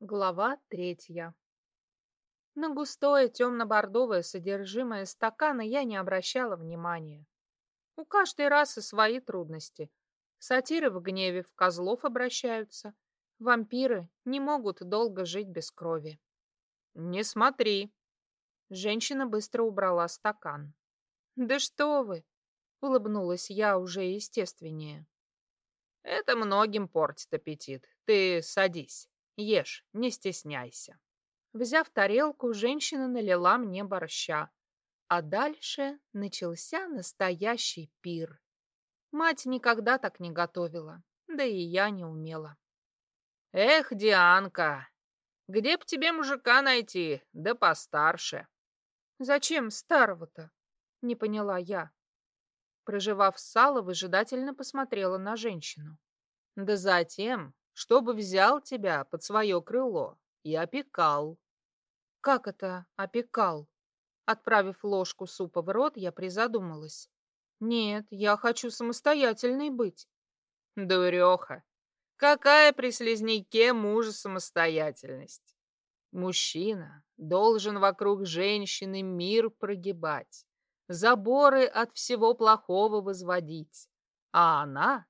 Глава третья. На густое темно-бордовое содержимое стакана я не обращала внимания. У каждой расы свои трудности. Сатиры в гневе в козлов обращаются. Вампиры не могут долго жить без крови. «Не смотри!» Женщина быстро убрала стакан. «Да что вы!» — улыбнулась я уже естественнее. «Это многим портит аппетит. Ты садись». Ешь, не стесняйся. Взяв тарелку, женщина налила мне борща. А дальше начался настоящий пир. Мать никогда так не готовила, да и я не умела. Эх, Дианка, где б тебе мужика найти, да постарше? Зачем старого-то? Не поняла я. Проживав сало, выжидательно посмотрела на женщину. Да затем, чтобы взял тебя под свое крыло и опекал. Как это опекал? Отправив ложку супа в рот, я призадумалась. Нет, я хочу самостоятельной быть. Дуреха, какая при слизняке мужа самостоятельность? Мужчина должен вокруг женщины мир прогибать, заборы от всего плохого возводить, а она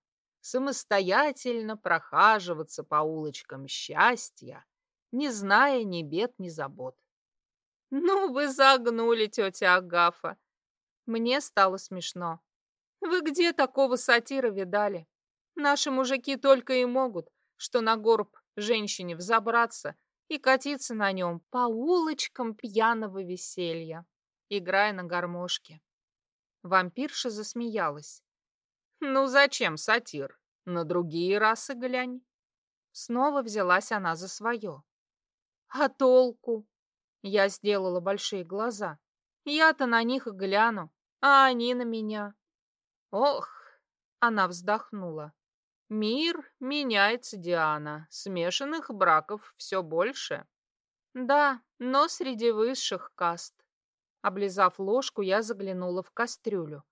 самостоятельно прохаживаться по улочкам счастья, не зная ни бед, ни забот. «Ну, вы загнули, тетя Агафа!» Мне стало смешно. «Вы где такого сатира видали? Наши мужики только и могут, что на горб женщине взобраться и катиться на нем по улочкам пьяного веселья, играя на гармошке». Вампирша засмеялась. Ну зачем сатир? На другие расы глянь. Снова взялась она за свое. А толку? Я сделала большие глаза. Я-то на них гляну, а они на меня. Ох, она вздохнула. Мир меняется, Диана. Смешанных браков все больше. Да, но среди высших каст. Облизав ложку, я заглянула в кастрюлю.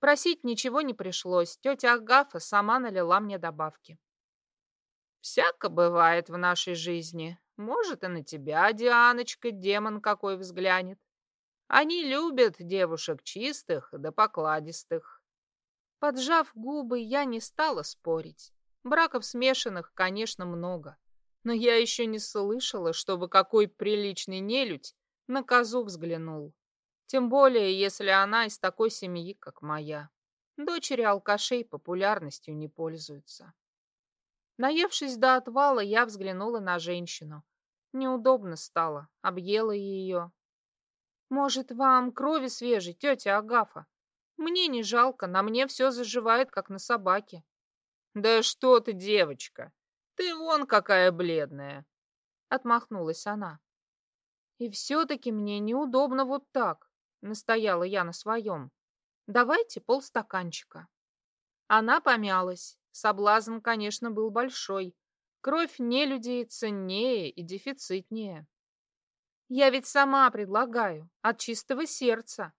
Просить ничего не пришлось. Тетя Агафа сама налила мне добавки. Всяко бывает в нашей жизни. Может, и на тебя, Дианочка, демон какой взглянет. Они любят девушек чистых да покладистых. Поджав губы, я не стала спорить. Браков смешанных, конечно, много. Но я еще не слышала, чтобы какой приличный нелюдь на козу взглянул. Тем более, если она из такой семьи, как моя. Дочери алкашей популярностью не пользуются. Наевшись до отвала, я взглянула на женщину. Неудобно стало, объела ее. «Может, вам крови свежей, тетя Агафа? Мне не жалко, на мне все заживает, как на собаке». «Да что ты, девочка, ты вон какая бледная!» Отмахнулась она. «И все-таки мне неудобно вот так. Настояла я на своем. Давайте полстаканчика. Она помялась. Соблазн, конечно, был большой. Кровь не людей ценнее и дефицитнее. Я ведь сама предлагаю, от чистого сердца.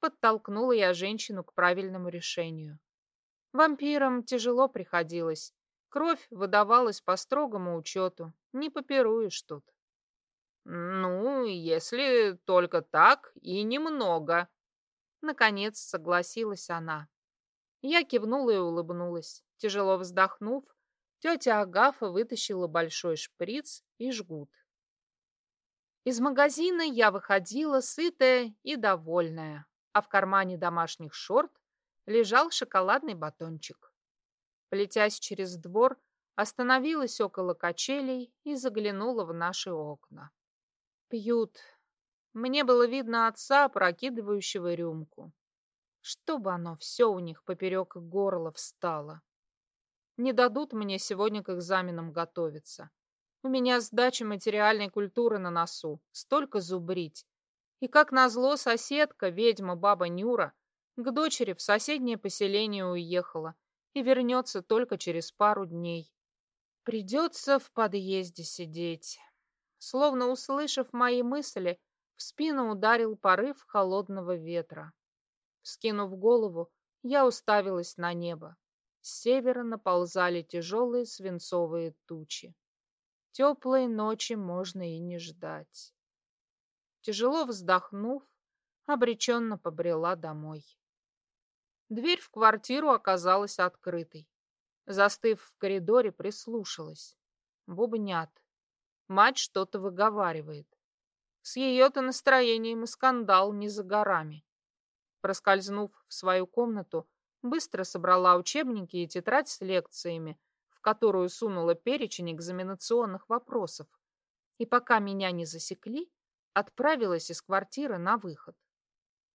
Подтолкнула я женщину к правильному решению. Вампирам тяжело приходилось. Кровь выдавалась по строгому учету. Не попируешь тут. «Ну, если только так и немного», — наконец согласилась она. Я кивнула и улыбнулась. Тяжело вздохнув, тетя Агафа вытащила большой шприц и жгут. Из магазина я выходила сытая и довольная, а в кармане домашних шорт лежал шоколадный батончик. Плетясь через двор, остановилась около качелей и заглянула в наши окна. Пьют. Мне было видно отца, прокидывающего рюмку. Чтобы оно все у них поперек горла встало. Не дадут мне сегодня к экзаменам готовиться. У меня сдача материальной культуры на носу. Столько зубрить. И как назло соседка, ведьма баба Нюра, к дочери в соседнее поселение уехала и вернется только через пару дней. Придется в подъезде сидеть. Словно услышав мои мысли, в спину ударил порыв холодного ветра. Скинув голову, я уставилась на небо. С севера наползали тяжелые свинцовые тучи. теплой ночи можно и не ждать. Тяжело вздохнув, обреченно побрела домой. Дверь в квартиру оказалась открытой. Застыв в коридоре, прислушалась. Бубнят. Мать что-то выговаривает. С ее-то настроением и скандал не за горами. Проскользнув в свою комнату, быстро собрала учебники и тетрадь с лекциями, в которую сунула перечень экзаменационных вопросов. И пока меня не засекли, отправилась из квартиры на выход.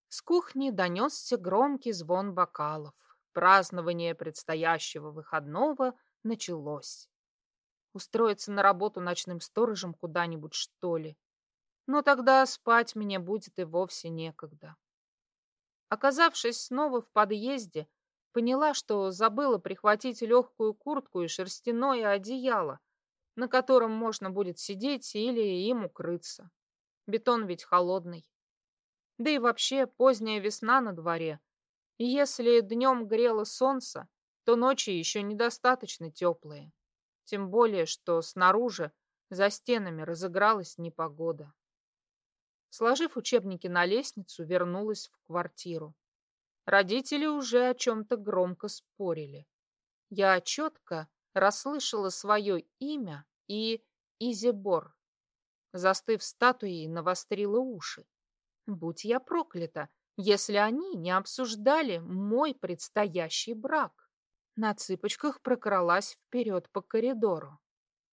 С кухни донесся громкий звон бокалов. Празднование предстоящего выходного началось. Устроиться на работу ночным сторожем куда-нибудь, что ли? Но тогда спать мне будет и вовсе некогда. Оказавшись снова в подъезде, поняла, что забыла прихватить легкую куртку и шерстяное одеяло, на котором можно будет сидеть или им укрыться. Бетон ведь холодный. Да и вообще поздняя весна на дворе. И если днем грело солнце, то ночи еще недостаточно теплые. Тем более, что снаружи за стенами разыгралась непогода. Сложив учебники на лестницу, вернулась в квартиру. Родители уже о чем-то громко спорили. Я четко расслышала свое имя и Изебор. Застыв статуей, навострила уши. Будь я проклята, если они не обсуждали мой предстоящий брак. На цыпочках прокралась вперед по коридору.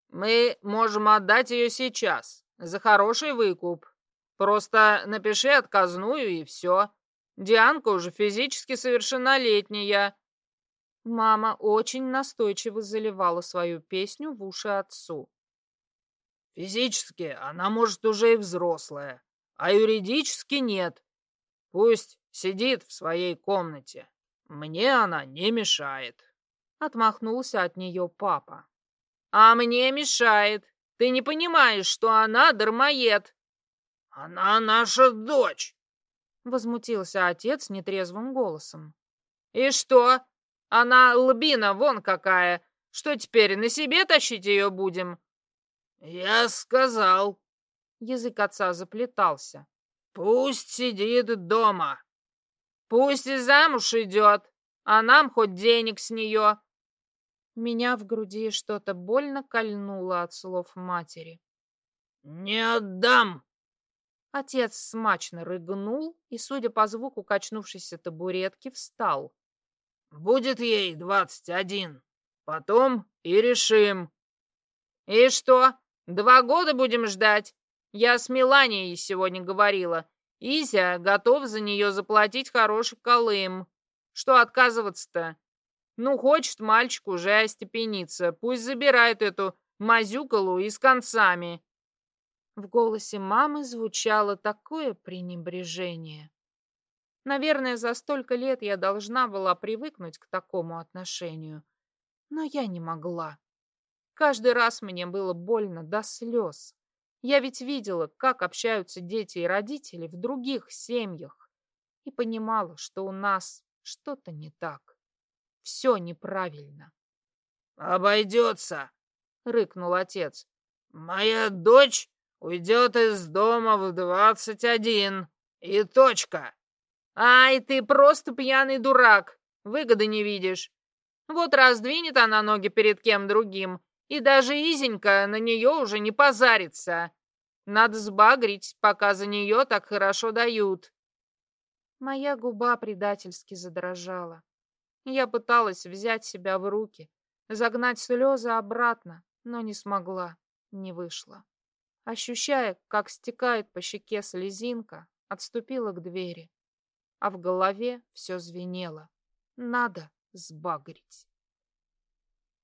«Мы можем отдать ее сейчас, за хороший выкуп. Просто напиши отказную и все. Дианка уже физически совершеннолетняя». Мама очень настойчиво заливала свою песню в уши отцу. «Физически она, может, уже и взрослая, а юридически нет. Пусть сидит в своей комнате. Мне она не мешает». Отмахнулся от нее папа. «А мне мешает. Ты не понимаешь, что она дармоед». «Она наша дочь!» Возмутился отец нетрезвым голосом. «И что? Она лбина вон какая. Что теперь, на себе тащить ее будем?» «Я сказал». Язык отца заплетался. «Пусть сидит дома. Пусть и замуж идет, а нам хоть денег с нее. Меня в груди что-то больно кольнуло от слов матери. «Не отдам!» Отец смачно рыгнул и, судя по звуку качнувшейся табуретки, встал. «Будет ей двадцать один. Потом и решим». «И что, два года будем ждать? Я с Меланией сегодня говорила. Изя готов за нее заплатить хороший колым. Что отказываться-то? Ну, хочет мальчик уже остепениться. Пусть забирает эту мазюкалу и с концами. В голосе мамы звучало такое пренебрежение. Наверное, за столько лет я должна была привыкнуть к такому отношению. Но я не могла. Каждый раз мне было больно до слез. Я ведь видела, как общаются дети и родители в других семьях. И понимала, что у нас что-то не так. Все неправильно. «Обойдется!» — рыкнул отец. «Моя дочь уйдет из дома в двадцать один. И точка!» «Ай, ты просто пьяный дурак! Выгоды не видишь. Вот раздвинет она ноги перед кем другим, и даже Изенька на нее уже не позарится. Надо сбагрить, пока за нее так хорошо дают». Моя губа предательски задрожала. Я пыталась взять себя в руки, загнать слезы обратно, но не смогла, не вышло. Ощущая, как стекает по щеке слезинка, отступила к двери, а в голове все звенело. Надо сбагрить.